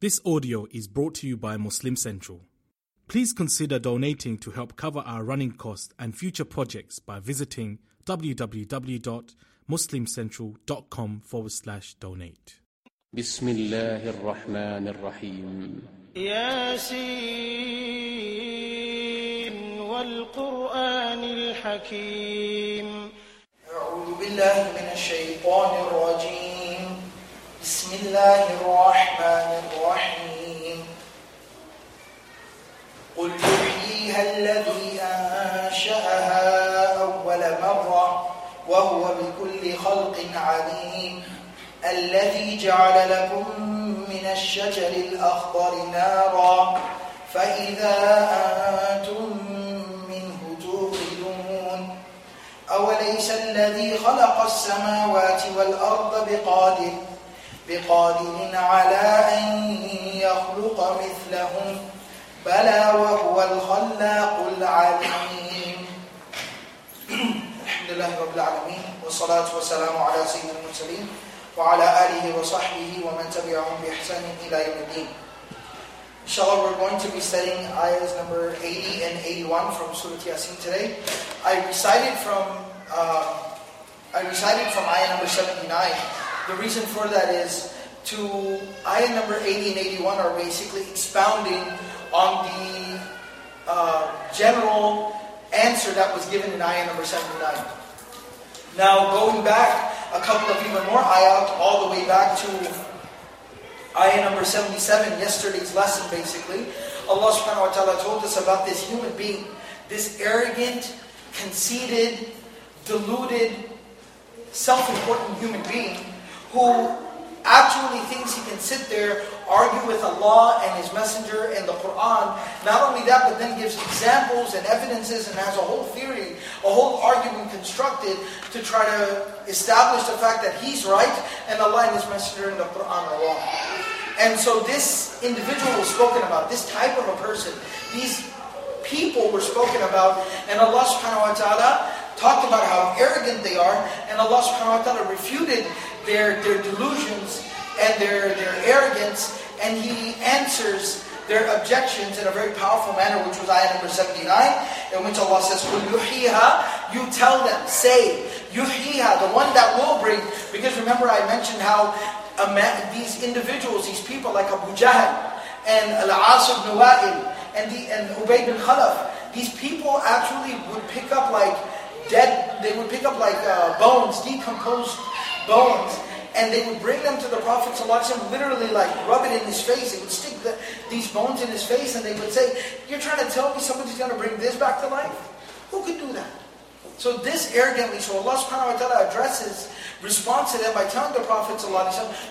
This audio is brought to you by Muslim Central. Please consider donating to help cover our running costs and future projects by visiting www.muslimcentral.com forward slash donate. بسم الله الرحمن الرحيم ياسين والقرآن الحكيم أعوذ بالله من الشيطان الرجيم بسم الله الرحمن الرحيم. قل يحييها الذي أنشأها أول مرة وهو بكل خلق عليم. الذي جعل لكم من الشجر الأخضر نارا فإذا أنتم منه توقدون. أوليس الذي خلق السماوات والأرض بقادر بقادر على أن يخلق مثلهم بلى وهو الخلاق العليم الحمد لله رب العالمين والصلاة والسلام على سيد المرسلين وعلى آله وصحبه ومن تبعهم بإحسان إلى يوم الدين Inshallah, we're going to be studying ayahs number 80 and 81 from Surah Yasin today. I recited from uh, I recited from ayah number 79. The reason for that is to ayah number 80 and 81 are basically expounding on the uh, general answer that was given in ayah number 79. Now, going back a couple of even more ayat, all the way back to ayah number 77, yesterday's lesson basically, Allah subhanahu wa ta'ala told us about this human being, this arrogant, conceited, deluded, self-important human being who actually thinks he can sit there, argue with Allah and His Messenger and the Quran. Not only that, but then gives examples and evidences and has a whole theory, a whole argument constructed to try to establish the fact that he's right and Allah and His Messenger and the Quran are wrong. And so this individual was spoken about, this type of a person, these people were spoken about, and Allah subhanahu wa ta'ala talked about how arrogant they are, and Allah subhanahu wa ta'ala refuted their, their delusions and their, their arrogance, and he answers their objections in a very powerful manner, which was ayah number 79, in which Allah says, يُحِيهَا You tell them, say, يُحِيهَا The one that will bring, because remember I mentioned how man, these individuals, these people like Abu Jahl, and Al-As ibn Wa'il, and, and Ubayy bin Khalaf, these people actually would pick up like dead, they would pick up like uh, bones, decomposed bones, and they would bring them to the Prophet ﷺ, literally like rub it in his face. They would stick the, these bones in his face and they would say, You're trying to tell me somebody's going to bring this back to life? Who could do that? So this arrogantly, so Allah subhanahu wa ta'ala addresses, responds to them by telling the Prophet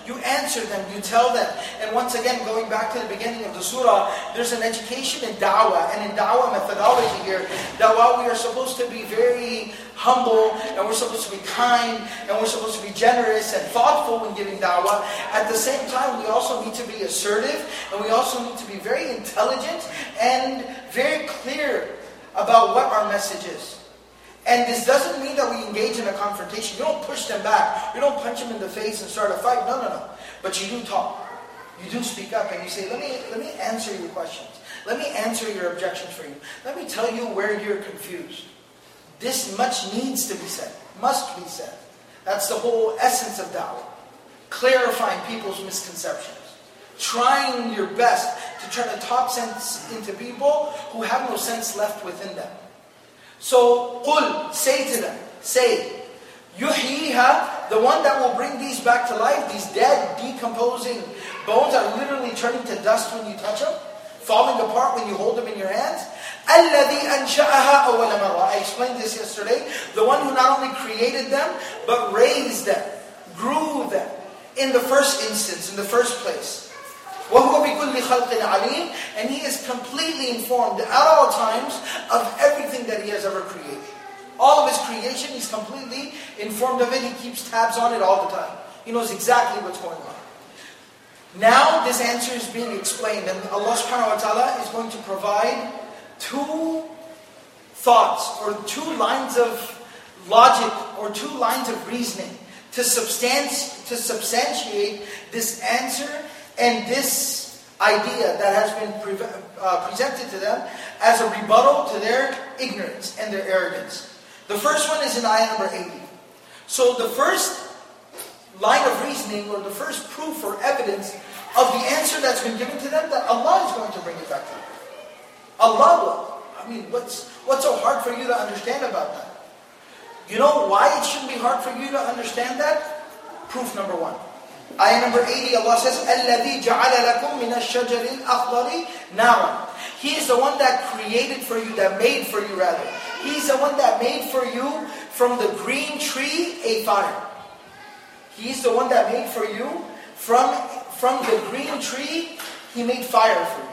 you answer them, you tell them. And once again, going back to the beginning of the surah, there's an education in da'wah, and in da'wah methodology here, that while we are supposed to be very humble, and we're supposed to be kind, and we're supposed to be generous and thoughtful when giving da'wah. At the same time, we also need to be assertive, and we also need to be very intelligent and very clear about what our message is. And this doesn't mean that we engage in a confrontation. You don't push them back. You don't punch them in the face and start a fight. No, no, no. But you do talk. You do speak up and you say, let me, let me answer your questions. Let me answer your objections for you. Let me tell you where you're confused. This much needs to be said, must be said. That's the whole essence of da'wah. Clarifying people's misconceptions. Trying your best to try to talk sense into people who have no sense left within them. So, قُل, say to them, say, يُحْيِيهَا, the one that will bring these back to life, these dead, decomposing bones are literally turning to dust when you touch them, falling apart when you hold them in your hands. الَّذِي أَنْشَأَهَا أَوَّلَ مَرَّةٍ I explained this yesterday. The one who not only created them, but raised them, grew them in the first instance, in the first place. وَهُوَ بِكُلِّ خَلْقٍ عَلِيمٍ And He is completely informed at all times of everything that He has ever created. All of His creation, He's completely informed of it. He keeps tabs on it all the time. He knows exactly what's going on. Now this answer is being explained and Allah subhanahu wa ta'ala is going to provide two thoughts or two lines of logic or two lines of reasoning to, substanti- to substantiate this answer and this idea that has been pre- uh, presented to them as a rebuttal to their ignorance and their arrogance. The first one is in ayah number 80. So the first line of reasoning or the first proof or evidence of the answer that's been given to them that Allah is going to bring it back to them. Allah will. I mean, what's, what's so hard for you to understand about that? You know why it shouldn't be hard for you to understand that? Proof number one. Ayah number 80, Allah says, الَّذِي جَعَلَ لَكُم مِّنَ الشَّجَرِ الْأَخْضَرِ نَارًا He is the one that created for you, that made for you rather. He's the one that made for you from the green tree a fire. He's the one that made for you from, from the green tree, He made fire for you.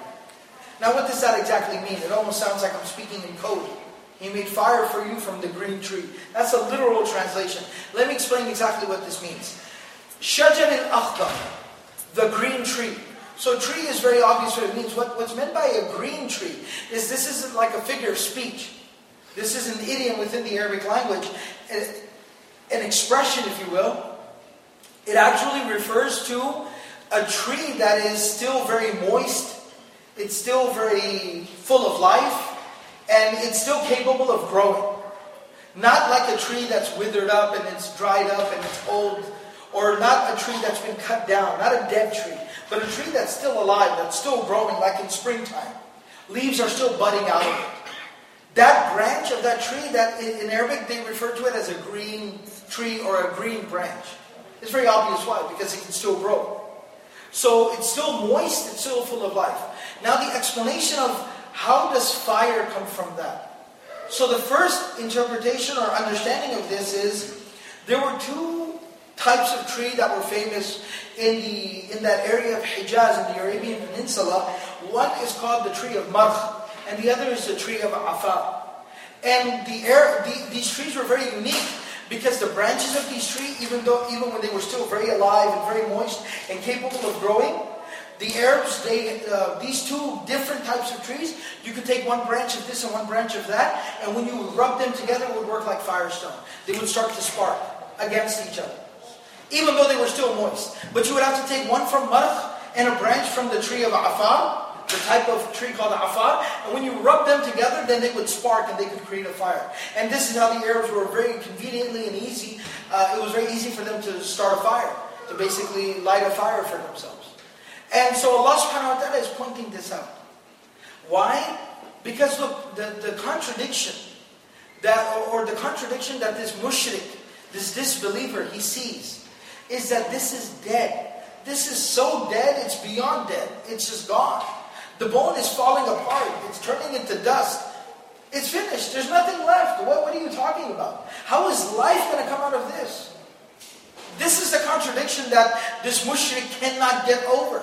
Now what does that exactly mean? It almost sounds like I'm speaking in code. He made fire for you from the green tree. That's a literal translation. Let me explain exactly what this means. Shajar al-akhdar, the green tree. So tree is very obvious what it means. What, what's meant by a green tree is this isn't like a figure of speech. This is an idiom within the Arabic language, an expression, if you will. It actually refers to a tree that is still very moist, it's still very full of life, and it's still capable of growing. Not like a tree that's withered up and it's dried up and it's old or not a tree that's been cut down, not a dead tree, but a tree that's still alive, that's still growing, like in springtime. Leaves are still budding out of it. That branch of that tree, that in Arabic they refer to it as a green tree or a green branch. It's very obvious why, because it can still grow. So it's still moist, it's still full of life. Now the explanation of how does fire come from that? So the first interpretation or understanding of this is there were two types of tree that were famous in the in that area of Hijaz in the Arabian Peninsula. One is called the tree of Marh, and the other is the tree of Afar. And the air, the, these trees were very unique because the branches of these trees, even though even when they were still very alive and very moist and capable of growing, the Arabs, they, uh, these two different types of trees, you could take one branch of this and one branch of that, and when you rub them together, it would work like firestone. They would start to spark against each other even though they were still moist. But you would have to take one from marh and a branch from the tree of afar, the type of tree called afar, and when you rub them together, then they would spark and they could create a fire. And this is how the Arabs were very conveniently and easy, uh, it was very easy for them to start a fire, to basically light a fire for themselves. And so Allah subhanahu wa ta'ala is pointing this out. Why? Because look, the, the contradiction that, or, or the contradiction that this mushrik, this disbeliever, he sees is that this is dead. This is so dead, it's beyond dead. It's just gone. The bone is falling apart, it's turning into dust. It's finished. There's nothing left. What, what are you talking about? How is life going to come out of this? This is the contradiction that this mushrik cannot get over.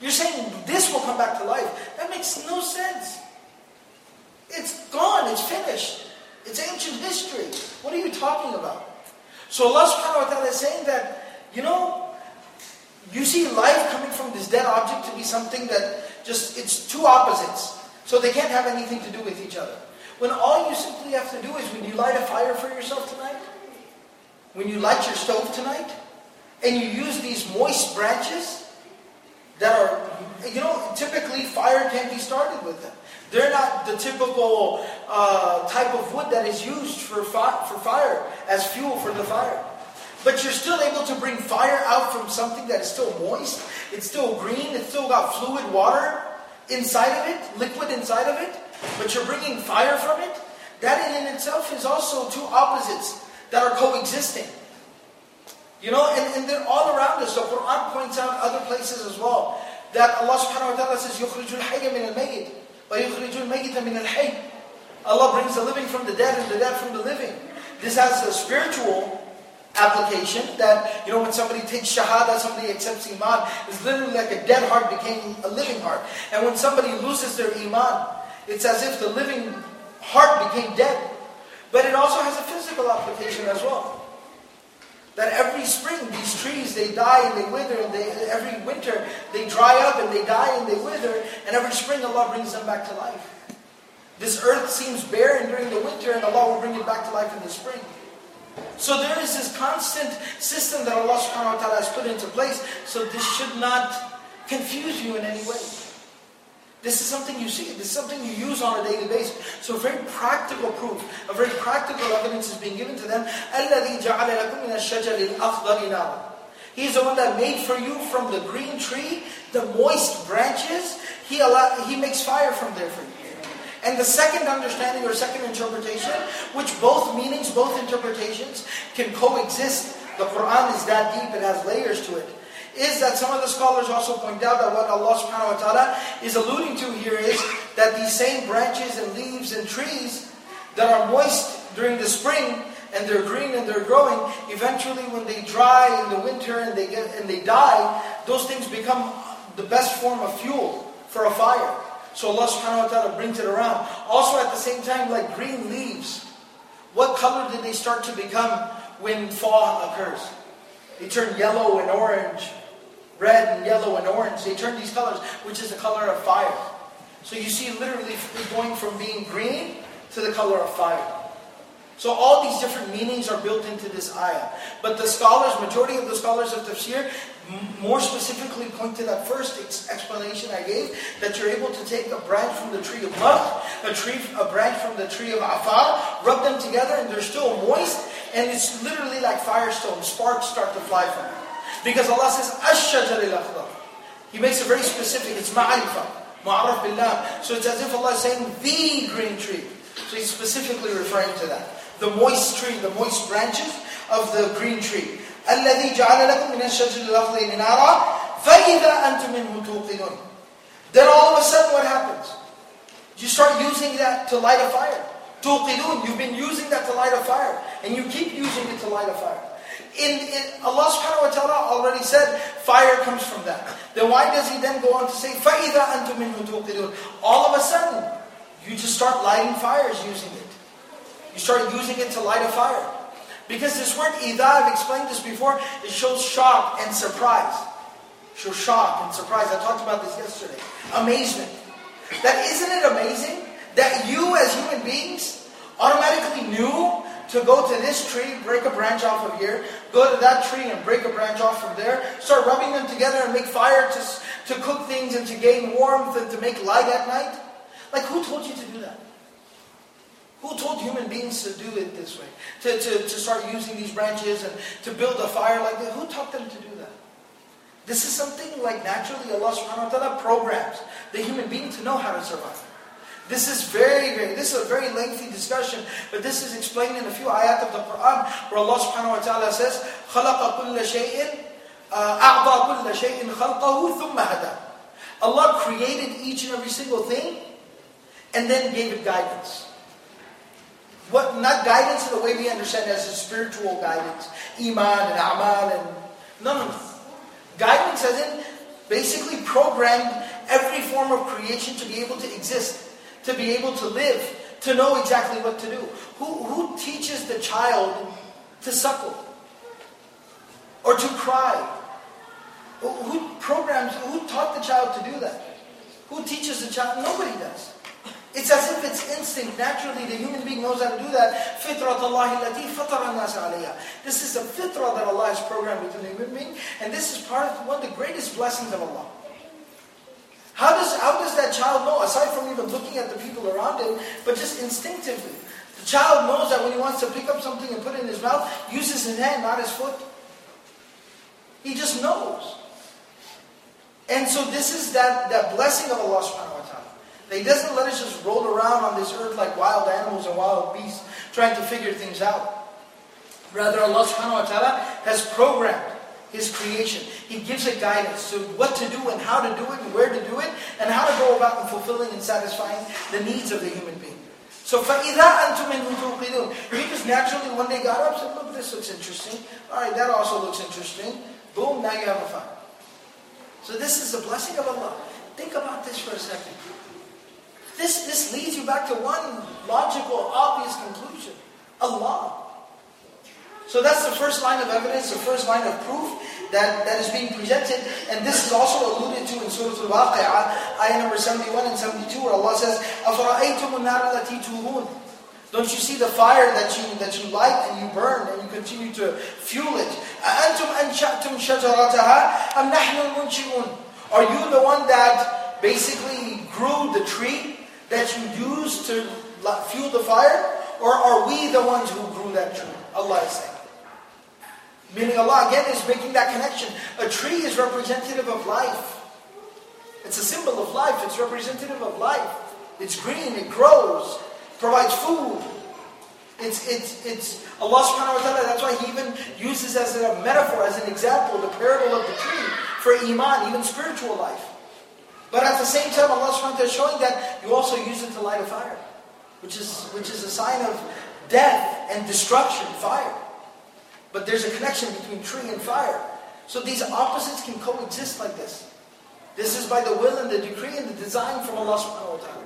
You're saying this will come back to life. That makes no sense. It's gone. It's finished. It's ancient history. What are you talking about? So Allah subhanahu wa ta'ala is saying that, you know, you see life coming from this dead object to be something that just, it's two opposites. So they can't have anything to do with each other. When all you simply have to do is when you light a fire for yourself tonight, when you light your stove tonight, and you use these moist branches that are, you know, typically fire can't be started with them. They're not the typical uh, type of wood that is used for, fi- for fire, as fuel for the fire. But you're still able to bring fire out from something that is still moist, it's still green, it's still got fluid water inside of it, liquid inside of it, but you're bringing fire from it. That in itself is also two opposites that are coexisting. You know, and, and they're all around us. So Quran points out other places as well that Allah subhanahu wa ta'ala says, يُخْرِجُ الْحَيَّ مِنَ الْمَيِّتِ وَيُخْرِجُ الْمَيِّتَ مِنَ الْحَيِّ Allah brings the living from the dead and the dead from the living. This has a spiritual application that, you know, when somebody takes shahada, somebody accepts iman, it's literally like a dead heart became a living heart. And when somebody loses their iman, it's as if the living heart became dead. But it also has a physical application as well. That every spring, these trees, they die and they wither, and they, every winter, they dry up and they die and they wither, and every spring Allah brings them back to life. This earth seems barren during the winter, and Allah will bring it back to life in the spring. So there is this constant system that Allah subhanahu wa ta'ala has put into place. So this should not confuse you in any way. This is something you see. This is something you use on a daily basis. So very practical proof, a very practical evidence is being given to them. He is the one that made for you from the green tree the moist branches. He, allows. he makes fire from there for you. And the second understanding or second interpretation, which both meanings, both interpretations can coexist. The Quran is that deep, it has layers to it. Is that some of the scholars also point out that what Allah subhanahu wa ta'ala is alluding to here is that these same branches and leaves and trees that are moist during the spring and they're green and they're growing, eventually when they dry in the winter and they get and they die, those things become the best form of fuel for a fire. So Allah subhanahu wa ta'ala brings it around. Also at the same time, like green leaves. What color did they start to become when fall occurs? They turn yellow and orange, red and yellow and orange. They turn these colors, which is the color of fire. So you see literally going from being green to the color of fire. So all these different meanings are built into this ayah. But the scholars, majority of the scholars of tafsir, more specifically point to that first explanation I gave, that you're able to take a branch from the tree of love, a tree, a branch from the tree of afar, rub them together, and they're still moist, and it's literally like firestone. Sparks start to fly from it. Because Allah says, Ash-shajar He makes it very specific. It's ma'arifah. Ma'araf billah. So it's as if Allah is saying, the green tree. So he's specifically referring to that the moist tree, the moist branches of the green tree. الذي جعل لكم من الشجر الأخضر نارا فإذا أنتم منه توقدون Then all of a sudden what happens? You start using that to light a fire. توقدون, you've been using that to light a fire. And you keep using it to light a fire. In, in, Allah subhanahu wa ta'ala already said fire comes from that. Then why does he then go on to say فَإِذَا أَنْتُم مِّنْهُ تُوقِدُونَ All of a sudden, you just start lighting fires using it. You start using it to light a fire. Because this word idha, I've explained this before, it shows shock and surprise. It shows shock and surprise. I talked about this yesterday. Amazement. That isn't it amazing that you as human beings automatically knew to go to this tree, break a branch off of here, go to that tree and break a branch off from there, start rubbing them together and make fire to, to cook things and to gain warmth and to make light at night? Like who told you to do that? Who told human beings to do it this way? To, to, to start using these branches and to build a fire like that? Who taught them to do that? This is something like naturally Allah subhanahu wa ta'ala programs the human being to know how to survive. This is very, very, this is a very lengthy discussion, but this is explained in a few ayat of the Quran where Allah subhanahu wa ta'ala says, خَلَقَ كُلَّ شَيْءٍ أَعْضَى كُلَّ شَيْءٍ خَلْقَهُ ثُمَّ هَدَى Allah created each and every single thing and then gave it guidance. What, not guidance in the way we understand as a spiritual guidance, iman and amal and no, no, no. Guidance as in basically programmed every form of creation to be able to exist, to be able to live, to know exactly what to do. Who, who teaches the child to suckle or to cry? Who, who programs, who taught the child to do that? Who teaches the child? Nobody does. It's as if it's instinct. Naturally, the human being knows how to do that. فِطْرَةَ اللَّهِ الَّتِي فَطَرَ النَّاسَ عَلَيْهَا This is the fitrah that Allah has programmed within the human being. And this is part of one of the greatest blessings of Allah. How does, how does that child know, aside from even looking at the people around him, but just instinctively? The child knows that when he wants to pick up something and put it in his mouth, uses his hand, not his foot. He just knows. And so this is that, that blessing of Allah subhanahu wa ta'ala. He doesn't let us just roll around on this earth like wild animals and wild beasts trying to figure things out. Rather, Allah subhanahu wa ta'ala has programmed His creation. He gives it guidance to what to do and how to do it and where to do it and how to go about in fulfilling and satisfying the needs of the human being. So فَإِذَا أَنْتُمْ مِنْهُ تُوقِدُونَ He just naturally one day got up and said, look, this looks interesting. All right, that also looks interesting. Boom, now you have a fire. So this is the blessing of Allah. Think about this for a second. This, this leads you back to one logical, obvious conclusion. Allah. so that's the first line of evidence, the first line of proof that, that is being presented. And this is also alluded to in Surah Al Baqarah, ayah number 71 and 72, where Allah says, أَفَرَأَيْتُمُ النَّارَ الَّتِي Don't you see the fire that you, that you light and you burn and you continue to fuel it? أَأَنْتُمْ أَنْشَأْتُمْ شَجَرَتَهَا أَمْ نَحْنُ الْمُنْشِئُونَ Are you the one that basically grew the tree that you used to fuel the fire? Or are we the ones who grew that tree? Allah is saying. Meaning Allah again is making that connection. A tree is representative of life. It's a symbol of life. It's representative of life. It's green, it grows, provides food. It's, it's, it's Allah subhanahu wa ta'ala, that's why He even uses as a metaphor, as an example, the parable of the tree for Iman, even spiritual life. But at the same time, Allah subhanahu wa ta'ala is showing that you also use it to light a fire, which is, which is a sign of death and destruction, fire. But there's a connection between tree and fire. So these opposites can coexist like this. This is by the will and the decree and the design from Allah subhanahu wa ta'ala.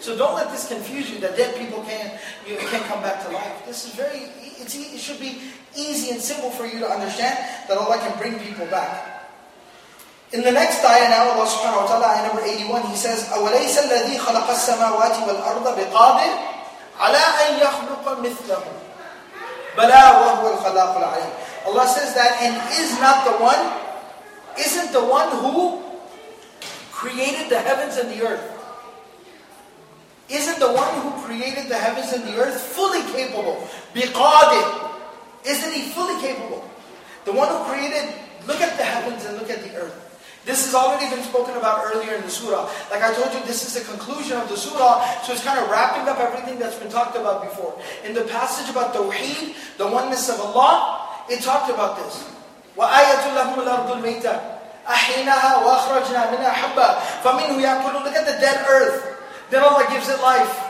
So don't let this confuse you that dead people can't, you can't come back to life. This is very, it should be easy and simple for you to understand that Allah can bring people back. In the next ayah now, Allah subhanahu wa ta'ala, ayah number 81, He says, أَوَلَيْسَ الَّذِي خَلَقَ السَّمَاوَاتِ وَالْأَرْضَ بِقَادِرٍ عَلَىٰ أَنْ يَخْلُقَ مِثْلَهُ Bala alim. Allah says that, and is not the one, isn't the one who created the heavens and the earth. Isn't the one who created the heavens and the earth fully capable? Biqadir. Isn't he fully capable? The one who created, look at the heavens and look at the earth. This has already been spoken about earlier in the surah. Like I told you, this is the conclusion of the surah, so it's kind of wrapping up everything that's been talked about before. In the passage about Tawheed, the oneness of Allah, it talked about this. وَآيَةٌ لَهُمُ الْأَرْضُ الْمَيْتَةِ أَحْيِنَاهَا وَأَخْرَجْنَا مِنْهَا حَبًّا فَمِنْهُ يَأْكُلُونَ Look at the dead earth. Then Allah gives it life.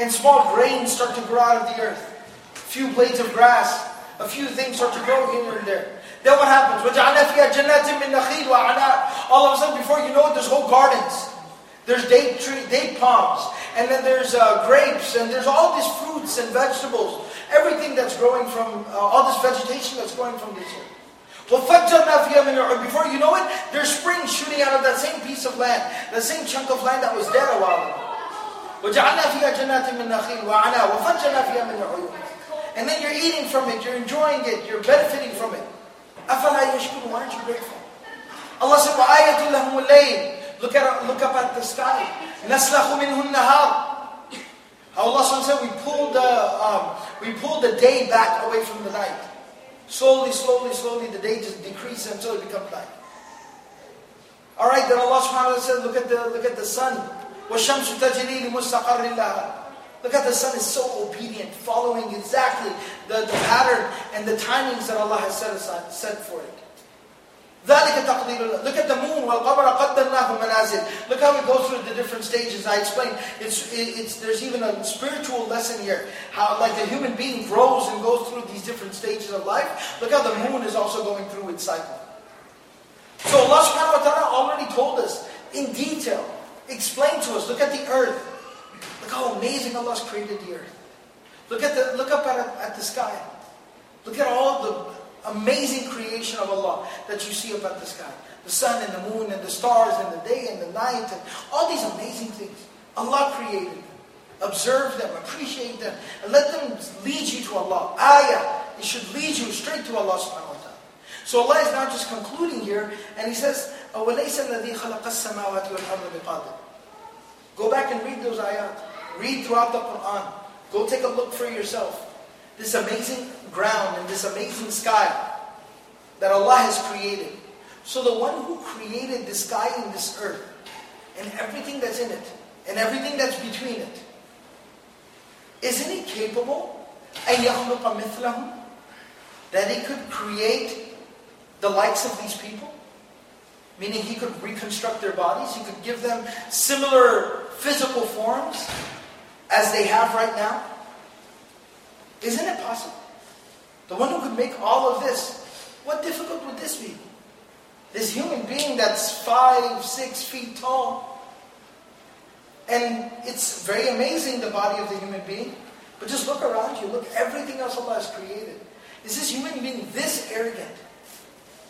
And small grains start to grow out of the earth. A few blades of grass. A few things start to grow here and there. Then what happens? وَجَعَلْنَا فِيهَا جَنَّاتٍ مِّن نَخِيلٍ وَعَنَابٍ All of a sudden, before you know it, there's whole gardens. There's date, tree, date palms. And then there's uh, grapes. And there's all these fruits and vegetables. Everything that's growing from, uh, all this vegetation that's growing from this earth. Before you know it, there's springs shooting out of that same piece of land, that same chunk of land that was dead a while ago. And then you're eating from it, you're enjoying it, you're benefiting from it. أَفَلَا يَشْكُرُ Why aren't you grateful? Allah said, وَآيَةٌ لَهُمُ اللَّيْلِ Look, at, look up at the sky. نَسْلَخُ مِنْهُ النَّهَارِ how Allah said, we pulled the um, we pulled the day back away from the night. Slowly, slowly, slowly, the day just decreases until it becomes night. All right, then Allah subhanahu wa ta'ala said, look at the, look at the sun. وَالشَّمْسُ تَجْرِي لِمُسْتَقَرٍ لَهَا Look how the sun is so obedient, following exactly the, the pattern and the timings that Allah has set aside, set for it. Look at the moon Look how it goes through the different stages. I explained. It's, it's, there's even a spiritual lesson here. How like the human being grows and goes through these different stages of life. Look how the moon is also going through its cycle. So Allah subhanahu wa ta'ala already told us in detail, explained to us, look at the earth. Look how amazing Allah's created the earth. Look at the look up at, at the sky. Look at all the amazing creation of Allah that you see up at the sky. The sun and the moon and the stars and the day and the night and all these amazing things. Allah created them. Observe them, appreciate them, and let them lead you to Allah. Ayah, it should lead you straight to Allah subhanahu wa ta'ala. So Allah is now just concluding here, and He says, أَوَلَيْسَ الَّذِي خَلَقَ السَّمَاوَاتِ وَالْأَرْضَ بِقَادِرٍ Go back and read those ayat. Read throughout the Quran. Go take a look for yourself this amazing ground and this amazing sky that Allah has created. So the one who created the sky and this earth and everything that's in it and everything that's between it, isn't he capable that he could create the likes of these people? Meaning he could reconstruct their bodies, he could give them similar physical forms as they have right now. Isn't it possible? The one who could make all of this, what difficult would this be? This human being that's five, six feet tall. And it's very amazing, the body of the human being. But just look around you. Look, everything else Allah has created. Is this human being this arrogant?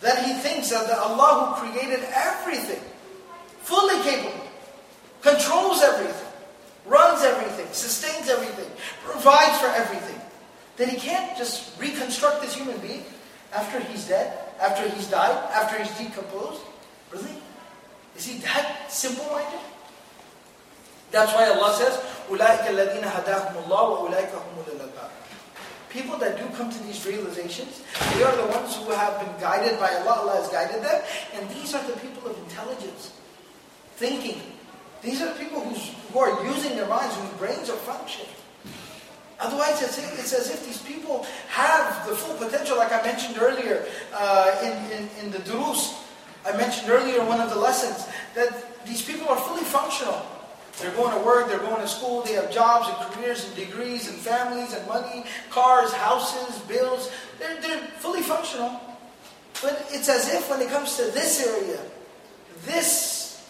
That he thinks that the Allah who created everything, fully capable, controls everything, runs everything, sustains everything, provides for everything. That he can't just reconstruct this human being after he's dead, after he's died, after he's decomposed? Really? Is he that simple-minded? That's why Allah says, أُولَٰئِكَ الَّذِينَ هَدَاهُمُ اللَّهُ وَأُولَٰئِكَ هُمُ الْأَلْبَابُ People that do come to these realizations, they are the ones who have been guided by Allah. Allah has guided them. And these are the people of intelligence, thinking. these are people who are using their minds, whose brains are functioning. Otherwise, it's, it's as if these people have the full potential, like I mentioned earlier uh, in, in, in the durus. I mentioned earlier in one of the lessons that these people are fully functional. They're going to work, they're going to school, they have jobs and careers and degrees and families and money, cars, houses, bills. They're, they're fully functional. But it's as if when it comes to this area, this,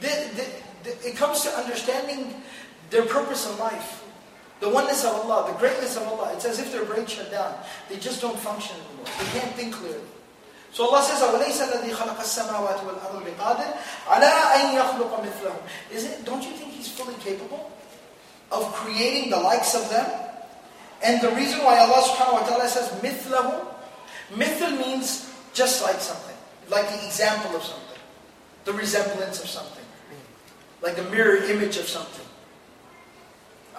the, the, it comes to understanding their purpose in life, the oneness of Allah, the greatness of Allah. It's as if their brain shut down. They just don't function anymore. They can't think clearly. So Allah says, أَوَلَيْسَ الَّذِي خَلَقَ السَّمَاوَاتِ وَالْأَرْضِ بِقَادِرٍ عَلَىٰ أَن يَخْلُقَ مِثْلَهُم Is it, don't you think He's fully capable of creating the likes of them? And the reason why Allah subhanahu wa ta'ala says مِثْلَهُ Mithl means just like something, like the example of something, the resemblance of something, like a mirror image of something.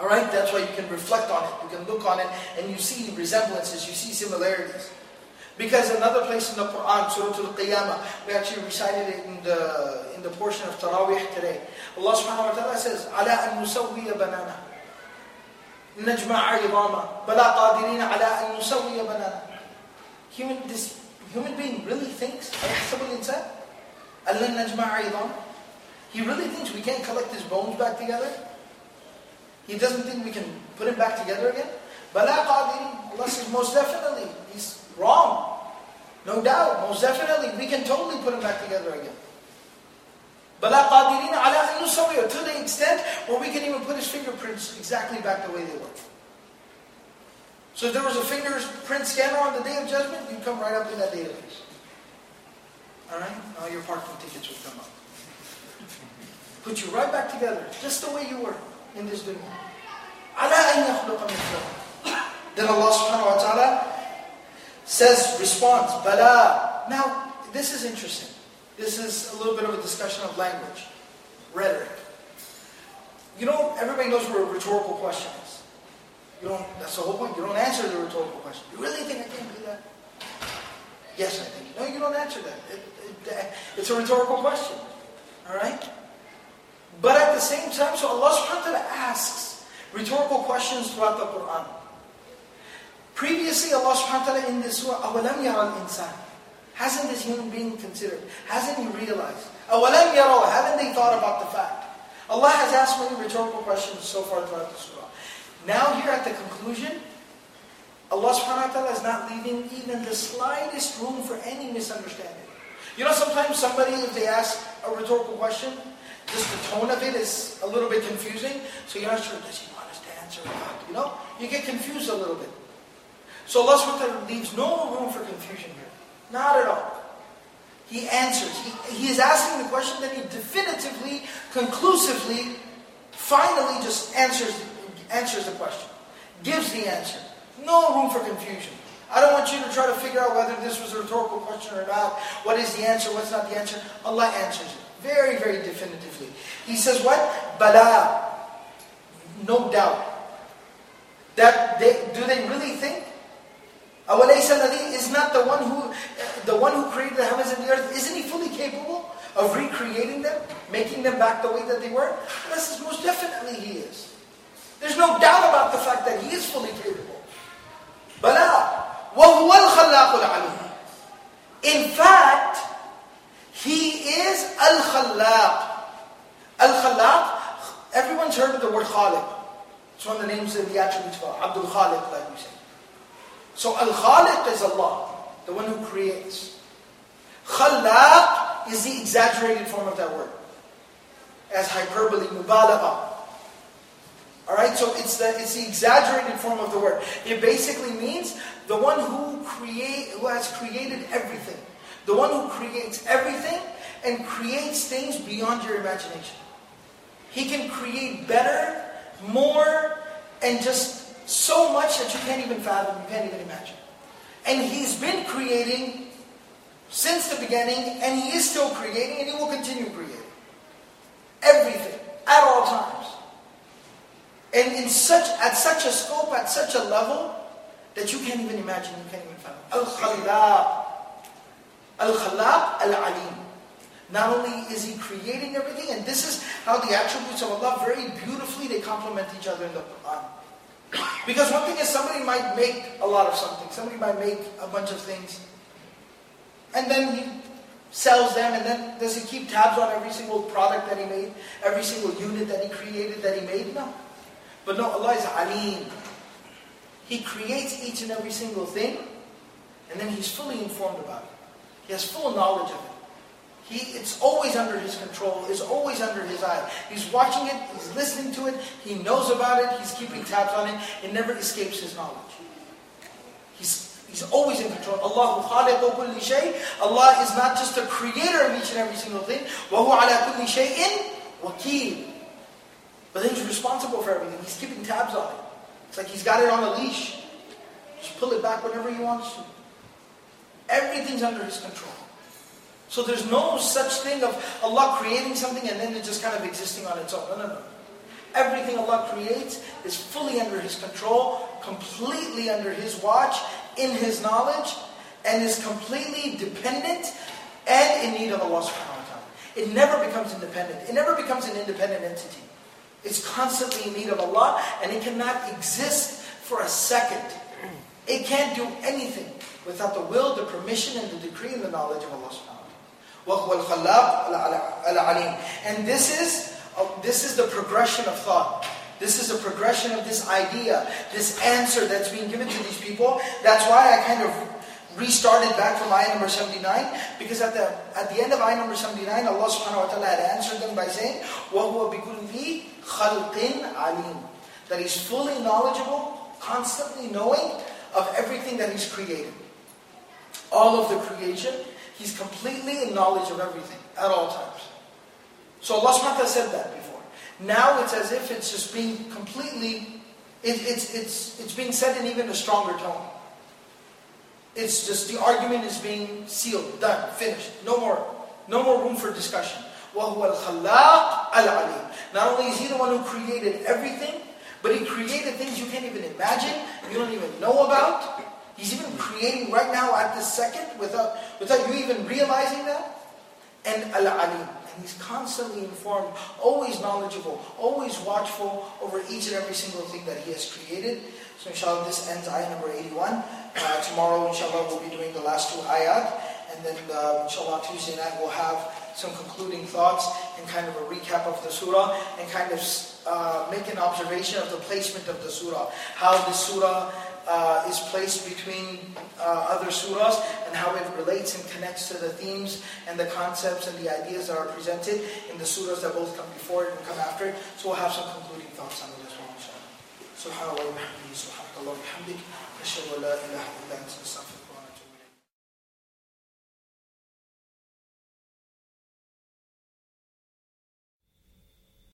Alright, that's why you can reflect on it, you can look on it, and you see resemblances, you see similarities. Because another place in the Quran, Surah Al-Qiyamah, we actually recited it in the, in the portion of Taraweeh today. Allah subhanahu wa ta'ala says, عَلَىٰ أَن نُسَوِّيَ بَنَانَا نَجْمَعَ عِظَامًا بَلَا قَادِرِينَ عَلَىٰ أَن نُسَوِّيَ بَنَانَا Human, this human being really thinks, أَيَحْسَبُ الْإِنسَانِ أَلَّن نَجْمَعَ عِظَامًا he really thinks we can't collect his bones back together? He doesn't think we can put him back together again? Bala qadir, Allah says most definitely, he's wrong. No doubt, most definitely, we can totally put him back together again. Bala qadirin, ala an to the extent where we can even put his fingerprints exactly back the way they were. So if there was a fingerprint scanner on the Day of Judgment, you'd come right up to that database. All right? Now your parking tickets would come up. Put you right back together, just the way you were in this dunya. Then Allah subhanahu wa ta'ala says, response, bala. Now, this is interesting. This is a little bit of a discussion of language, rhetoric. You know, everybody knows what a rhetorical question is. You don't, that's the whole point. You don't answer the rhetorical question. You really think I can do that? Yes, I think. No, you don't answer that. It, it, it's a rhetorical question. All right? But at the same time, so Allah subhanahu wa ta'ala asks rhetorical questions throughout the Quran. Previously, Allah subhanahu wa ta'ala in this surah, أَوَلَمْ يَرَى الْإِنسَانِ Hasn't this human being considered? Hasn't he realized? أَوَلَمْ يَرَى Haven't they thought about the fact? Allah has asked many rhetorical questions so far throughout the surah. Now here at the conclusion, Allah subhanahu wa ta'ala is not leaving even the slightest room for any misunderstanding. You know, sometimes somebody, if they ask a rhetorical question, just the tone of it is a little bit confusing, so you're not sure, does he want us to answer or not? You know, you get confused a little bit. So Allah subhanahu leaves no room for confusion here. Not at all. He answers. He, he is asking the question, then he definitively, conclusively, finally just answers, answers the question. Gives the answer. No room for confusion. I don't want you to try to figure out whether this was a rhetorical question or not. What is the answer? What's not the answer? Allah answers it very, very definitively. He says, What? Bala. No doubt. That they, do they really think? Awalaysa is not the one who the one who created the heavens and the earth. Isn't he fully capable of recreating them, making them back the way that they were? This is most definitely he is. There's no doubt about the fact that he is fully capable. وَهُوَ الْخَلَّاقُ الْعَلِيمُ In fact, He is al Khalaq. Al Khalaq. everyone's heard of the word Khaliq. It's one of the names of the attributes of Abdul Khaliq, like we say. So Al Khaliq is Allah, the one who creates. Khalaq is the exaggerated form of that word. As hyperbole, mubalagha. Alright, so it's the, it's the exaggerated form of the word. It basically means the one who create who has created everything. The one who creates everything and creates things beyond your imagination. He can create better, more, and just so much that you can't even fathom, you can't even imagine. And He's been creating since the beginning, and He is still creating, and He will continue creating. Everything at all times. And in such, at such a scope, at such a level, that you can't even imagine, you can't even fathom. Al-Khallaq. Al-Khallaq Al-Alim. Not only is He creating everything, and this is how the attributes of Allah very beautifully, they complement each other in the Quran. Because one thing is somebody might make a lot of something. Somebody might make a bunch of things. And then he sells them and then does he keep tabs on every single product that he made? Every single unit that he created that he made? No. But no, Allah is Alim. He creates each and every single thing, and then He's fully informed about it. He has full knowledge of it. He, it's always under His control, it's always under His eye. He's watching it, He's listening to it, He knows about it, He's keeping tabs on it. It never escapes His knowledge. He's, he's always in control. Allahu khaliqu kulli shay. Allah is not just the creator of each and every single thing. Wa huwa ala kulli shay'in wakeel. But then he's responsible for everything. He's keeping tabs on it. It's like he's got it on a leash. Just pull it back whenever he wants to. Everything's under his control. So there's no such thing of Allah creating something and then it just kind of existing on its own. No, no, no. Everything Allah creates is fully under His control, completely under His watch, in His knowledge, and is completely dependent and in need of Allah subhanahu wa ta'ala. It never becomes independent. It never becomes an independent entity. It's constantly in need of Allah and it cannot exist for a second. It can't do anything without the will, the permission, and the decree and the knowledge of Allah subhanahu wa ta'ala. And this is, uh, this is the progression of thought. This is a progression of this idea, this answer that's being given to these people. That's why I kind of restarted back from ayah number 79, because at the, at the end of ayah number 79, Allah subhanahu wa ta'ala had answered them by saying, وَهُوَ بِكُلِّ خَلْقٍ عَلِيمٌ That He's fully knowledgeable, constantly knowing of everything that He's created. All of the creation, He's completely in knowledge of everything at all times. So Allah subhanahu said that before. Now it's as if it's just being completely, it, it's, it's, it's being said in even a stronger tone. It's just the argument is being sealed, done, finished. No more, no more room for discussion. وَهُوَ الْخَلَّاقُ الْعَلِيمُ Not only is He the one who created everything, but He created things you can't even imagine, you don't even know about. He's even creating right now at this second without, without you even realizing that. And Al-Alim. And he's constantly informed, always knowledgeable, always watchful over each and every single thing that he has created. So inshallah this ends ayah number 81. Uh, tomorrow inshallah we'll be doing the last two ayat. And then uh, inshallah Tuesday night we'll have some concluding thoughts and kind of a recap of the surah and kind of uh, make an observation of the placement of the surah. How the surah uh, is placed between uh, other surahs and how it relates and connects to the themes and the concepts and the ideas that are presented in the surahs that both come before it and come after it. So we'll have some concluding thoughts on it. سبحان الله وبحمده سبحانك اللهم وبحمدك أشهد أن لا إله إلا أنت